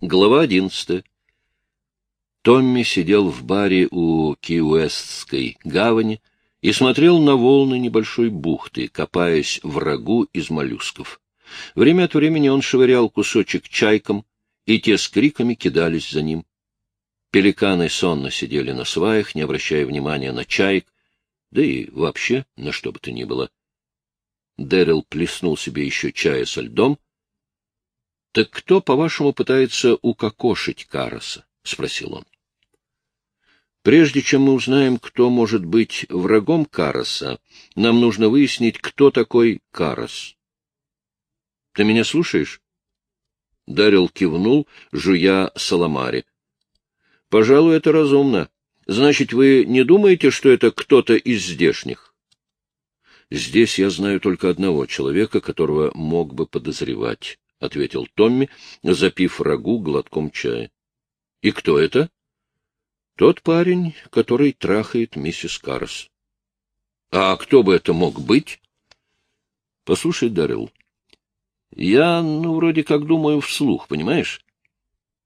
Глава одиннадцатая. Томми сидел в баре у Ки-Уэстской гавани и смотрел на волны небольшой бухты, копаясь в рагу из моллюсков. Время от времени он швырял кусочек чайкам, и те с криками кидались за ним. Пеликаны сонно сидели на сваях, не обращая внимания на чаек, да и вообще на что бы то ни было. Дэрил плеснул себе еще чая со льдом. — Так кто, по-вашему, пытается укокошить Кароса? — спросил он. — Прежде чем мы узнаем, кто может быть врагом Кароса, нам нужно выяснить, кто такой Карос. — Ты меня слушаешь? Дарил кивнул, жуя саламари. — Пожалуй, это разумно. Значит, вы не думаете, что это кто-то из здешних? — Здесь я знаю только одного человека, которого мог бы подозревать, — ответил Томми, запив рагу глотком чая. — И кто это? — Тот парень, который трахает миссис Карс. — А кто бы это мог быть? — Послушай, Дарил, я, ну, вроде как думаю вслух, понимаешь?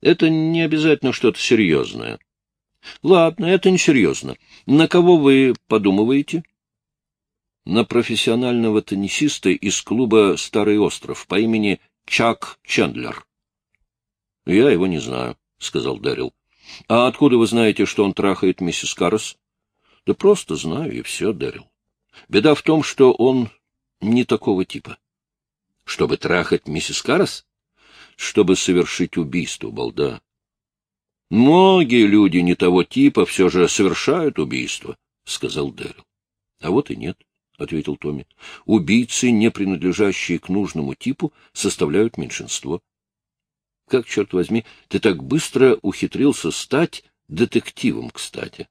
Это не обязательно что-то серьезное. Ладно, это не серьезно. На кого вы подумываете? На профессионального теннисиста из клуба «Старый остров» по имени Чак Чендлер. — Я его не знаю, — сказал Дэрил. — А откуда вы знаете, что он трахает миссис Каррес? — Да просто знаю, и все, Дэрил. Беда в том, что он не такого типа. Чтобы трахать миссис Карас? Чтобы совершить убийство, балда. Многие люди не того типа все же совершают убийство, — сказал Дэрил. — А вот и нет, — ответил Томми. — Убийцы, не принадлежащие к нужному типу, составляют меньшинство. Как, черт возьми, ты так быстро ухитрился стать детективом, кстати?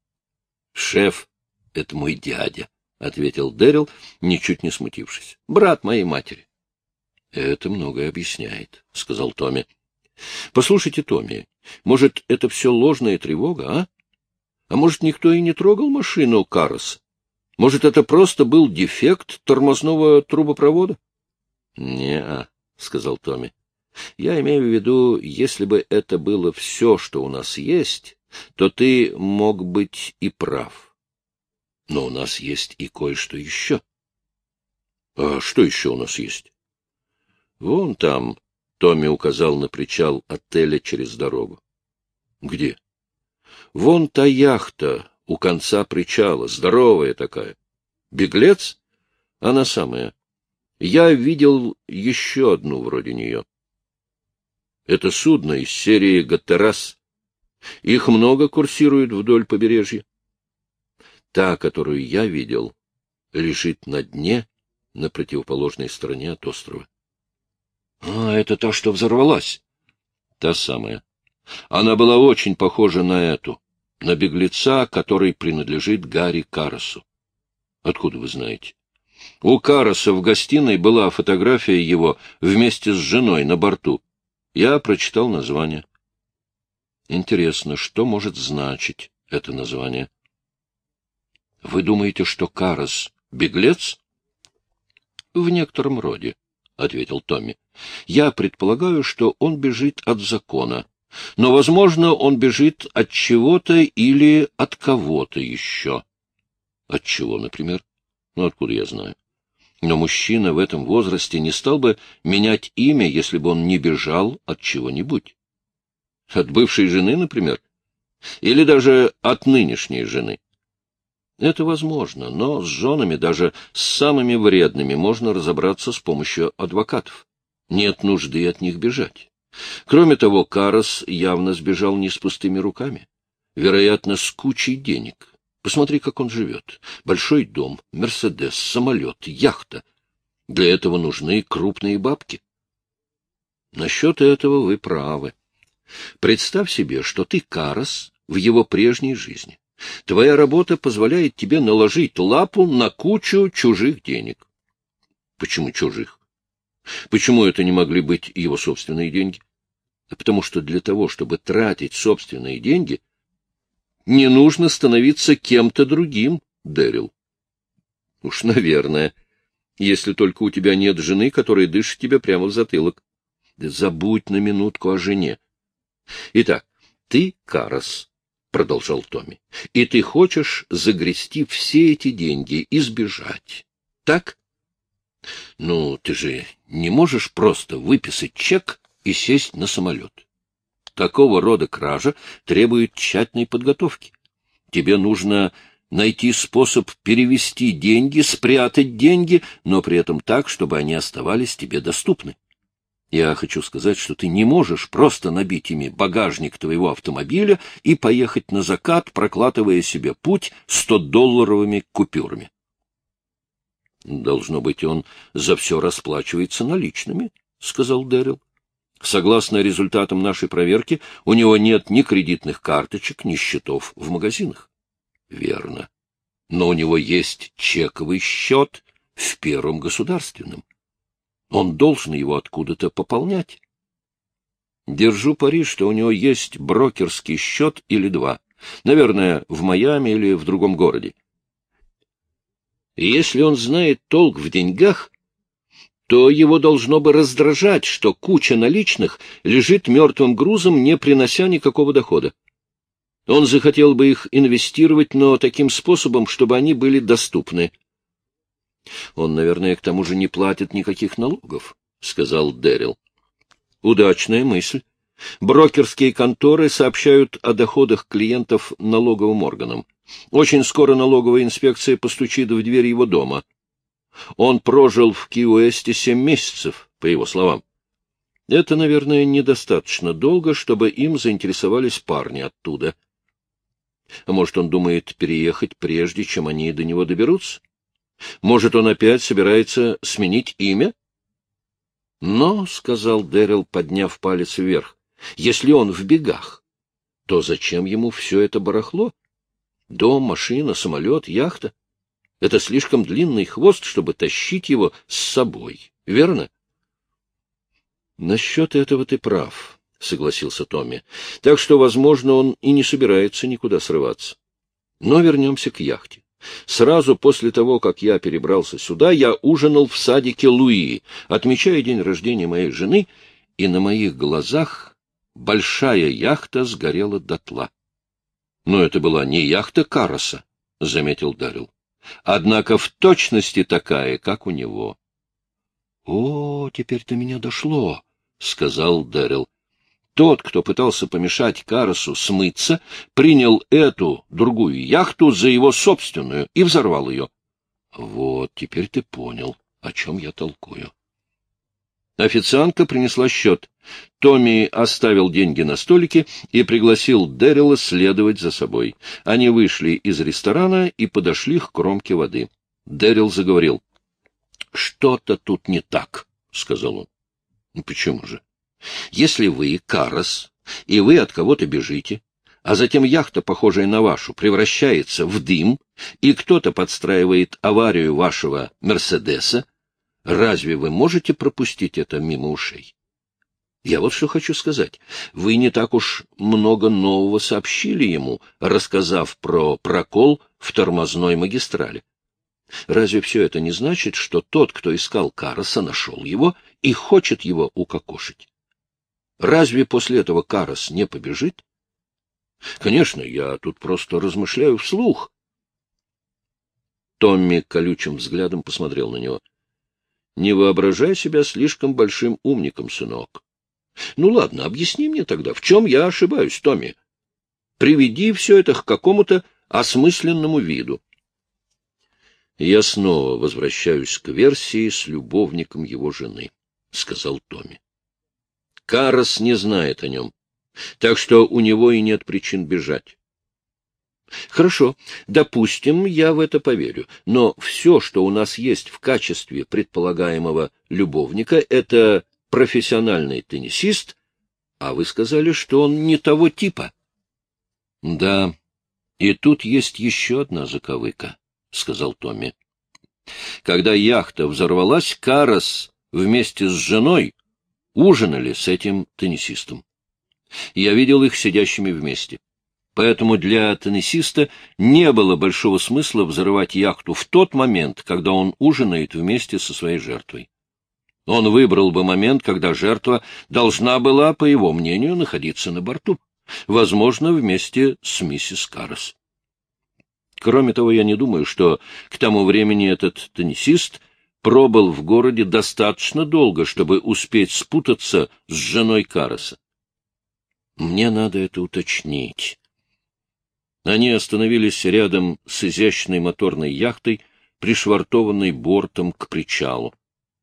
— Шеф, это мой дядя, — ответил Дэрил, ничуть не смутившись. — Брат моей матери. — Это многое объясняет, — сказал Томми. — Послушайте, Томми, может, это все ложная тревога, а? А может, никто и не трогал машину Карроса? Может, это просто был дефект тормозного трубопровода? — Не-а, — сказал Томми. — Я имею в виду, если бы это было все, что у нас есть, то ты мог быть и прав. Но у нас есть и кое-что еще. — А что еще у нас есть? — Вон там, — Томми указал на причал отеля через дорогу. — Где? — Вон та яхта у конца причала, здоровая такая. — Беглец? Она самая. Я видел еще одну вроде нее. Это судно из серии «Гаттерас». Их много курсирует вдоль побережья. Та, которую я видел, лежит на дне на противоположной стороне от острова. — А, это та, что взорвалась? — Та самая. Она была очень похожа на эту, на беглеца, который принадлежит Гарри Карасу. Откуда вы знаете? У Караса в гостиной была фотография его вместе с женой на борту. Я прочитал название. Интересно, что может значить это название? Вы думаете, что Карас — беглец? — В некотором роде, — ответил Томми. — Я предполагаю, что он бежит от закона. Но, возможно, он бежит от чего-то или от кого-то еще. От чего, например? Ну, откуда я знаю? Но мужчина в этом возрасте не стал бы менять имя, если бы он не бежал от чего-нибудь. От бывшей жены, например? Или даже от нынешней жены? Это возможно, но с женами, даже с самыми вредными, можно разобраться с помощью адвокатов. Нет нужды от них бежать. Кроме того, Карос явно сбежал не с пустыми руками. Вероятно, с кучей денег. Посмотри, как он живет. Большой дом, Мерседес, самолет, яхта. Для этого нужны крупные бабки. Насчет этого вы правы. Представь себе, что ты Карос в его прежней жизни. Твоя работа позволяет тебе наложить лапу на кучу чужих денег. Почему чужих? Почему это не могли быть его собственные деньги? Потому что для того, чтобы тратить собственные деньги, не нужно становиться кем-то другим, Дэрил. Уж, наверное, если только у тебя нет жены, которая дышит тебе прямо в затылок. Забудь на минутку о жене. Итак, ты Карас, — продолжал Томми, — и ты хочешь загрести все эти деньги и сбежать. Так? Ну, ты же не можешь просто выписать чек и сесть на самолет. Такого рода кража требует тщательной подготовки. Тебе нужно найти способ перевести деньги, спрятать деньги, но при этом так, чтобы они оставались тебе доступны. Я хочу сказать, что ты не можешь просто набить ими багажник твоего автомобиля и поехать на закат, прокладывая себе путь сто-долларовыми купюрами. Должно быть, он за все расплачивается наличными, — сказал Дэрил. Согласно результатам нашей проверки, у него нет ни кредитных карточек, ни счетов в магазинах. Верно. Но у него есть чековый счет в первом государственном. Он должен его откуда-то пополнять. Держу пари, что у него есть брокерский счет или два. Наверное, в Майами или в другом городе. И если он знает толк в деньгах, то его должно бы раздражать, что куча наличных лежит мертвым грузом, не принося никакого дохода. Он захотел бы их инвестировать, но таким способом, чтобы они были доступны. Он, наверное, к тому же не платит никаких налогов, — сказал Дэрил. Удачная мысль. Брокерские конторы сообщают о доходах клиентов налоговым органам. Очень скоро налоговая инспекция постучит в дверь его дома. Он прожил в Киуэсте семь месяцев, по его словам. Это, наверное, недостаточно долго, чтобы им заинтересовались парни оттуда. А может, он думает переехать, прежде чем они до него доберутся? Может, он опять собирается сменить имя? Но, — сказал Дэрил, подняв палец вверх, — если он в бегах, то зачем ему все это барахло? Дом, машина, самолет, яхта. Это слишком длинный хвост, чтобы тащить его с собой, верно? — Насчет этого ты прав, — согласился Томми. — Так что, возможно, он и не собирается никуда срываться. Но вернемся к яхте. Сразу после того, как я перебрался сюда, я ужинал в садике Луи, отмечая день рождения моей жены, и на моих глазах большая яхта сгорела дотла. Но это была не яхта Кароса, — заметил Дарил. Однако в точности такая, как у него. — О, теперь до меня дошло, — сказал Дэрил. Тот, кто пытался помешать Каросу смыться, принял эту, другую яхту за его собственную и взорвал ее. Вот, теперь ты понял, о чем я толкую. Официантка принесла счет. Томми оставил деньги на столике и пригласил Дэрила следовать за собой. Они вышли из ресторана и подошли к кромке воды. Дэрил заговорил. — Что-то тут не так, — сказал он. «Ну, — Почему же? — Если вы, Карас, и вы от кого-то бежите, а затем яхта, похожая на вашу, превращается в дым, и кто-то подстраивает аварию вашего «Мерседеса», Разве вы можете пропустить это мимо ушей? Я вот что хочу сказать. Вы не так уж много нового сообщили ему, рассказав про прокол в тормозной магистрали. Разве все это не значит, что тот, кто искал Караса, нашел его и хочет его укокошить? Разве после этого Карас не побежит? Конечно, я тут просто размышляю вслух. Томми колючим взглядом посмотрел на него — не воображай себя слишком большим умником, сынок. Ну ладно, объясни мне тогда, в чем я ошибаюсь, Томми? Приведи все это к какому-то осмысленному виду. Я снова возвращаюсь к версии с любовником его жены, — сказал Томми. Карас не знает о нем, так что у него и нет причин бежать. Хорошо, допустим, я в это поверю, но все, что у нас есть в качестве предполагаемого любовника, это профессиональный теннисист, а вы сказали, что он не того типа. — Да, и тут есть еще одна заковыка, — сказал Томми. Когда яхта взорвалась, Карас вместе с женой ужинали с этим теннисистом. Я видел их сидящими вместе. Поэтому для теннисиста не было большого смысла взрывать яхту в тот момент, когда он ужинает вместе со своей жертвой. Он выбрал бы момент, когда жертва должна была, по его мнению, находиться на борту, возможно, вместе с миссис Каррес. Кроме того, я не думаю, что к тому времени этот теннисист пробыл в городе достаточно долго, чтобы успеть спутаться с женой Карреса. Мне надо это уточнить. Они остановились рядом с изящной моторной яхтой, пришвартованной бортом к причалу.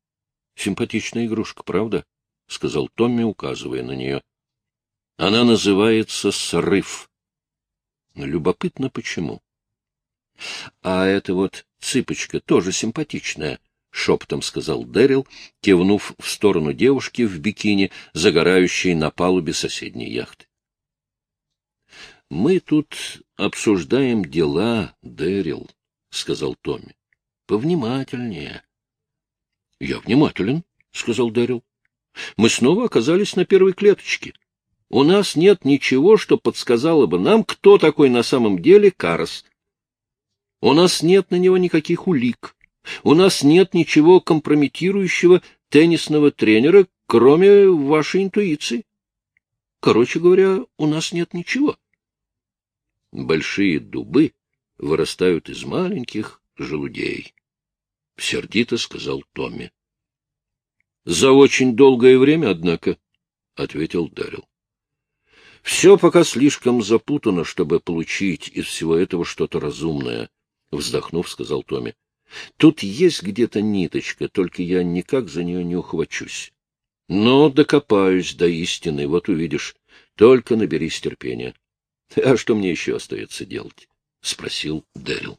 — Симпатичная игрушка, правда? — сказал Томми, указывая на нее. — Она называется «Срыв». Любопытно, почему. — А эта вот цыпочка тоже симпатичная, — шепотом сказал Дэрил, кивнув в сторону девушки в бикини, загорающей на палубе соседней яхты. — Мы тут обсуждаем дела, Дэрил, — сказал Томми. — Повнимательнее. — Я внимателен, — сказал Дэрил. — Мы снова оказались на первой клеточке. У нас нет ничего, что подсказало бы нам, кто такой на самом деле Карас. У нас нет на него никаких улик. У нас нет ничего компрометирующего теннисного тренера, кроме вашей интуиции. Короче говоря, у нас нет ничего. Большие дубы вырастают из маленьких желудей. — сердито сказал Томми. — За очень долгое время, однако, — ответил Дарил. — Все пока слишком запутано, чтобы получить из всего этого что-то разумное, — вздохнув, сказал Томми. — Тут есть где-то ниточка, только я никак за нее не ухвачусь. Но докопаюсь до истины, вот увидишь. Только наберись терпения. — А что мне еще остается делать? — спросил Дэрил.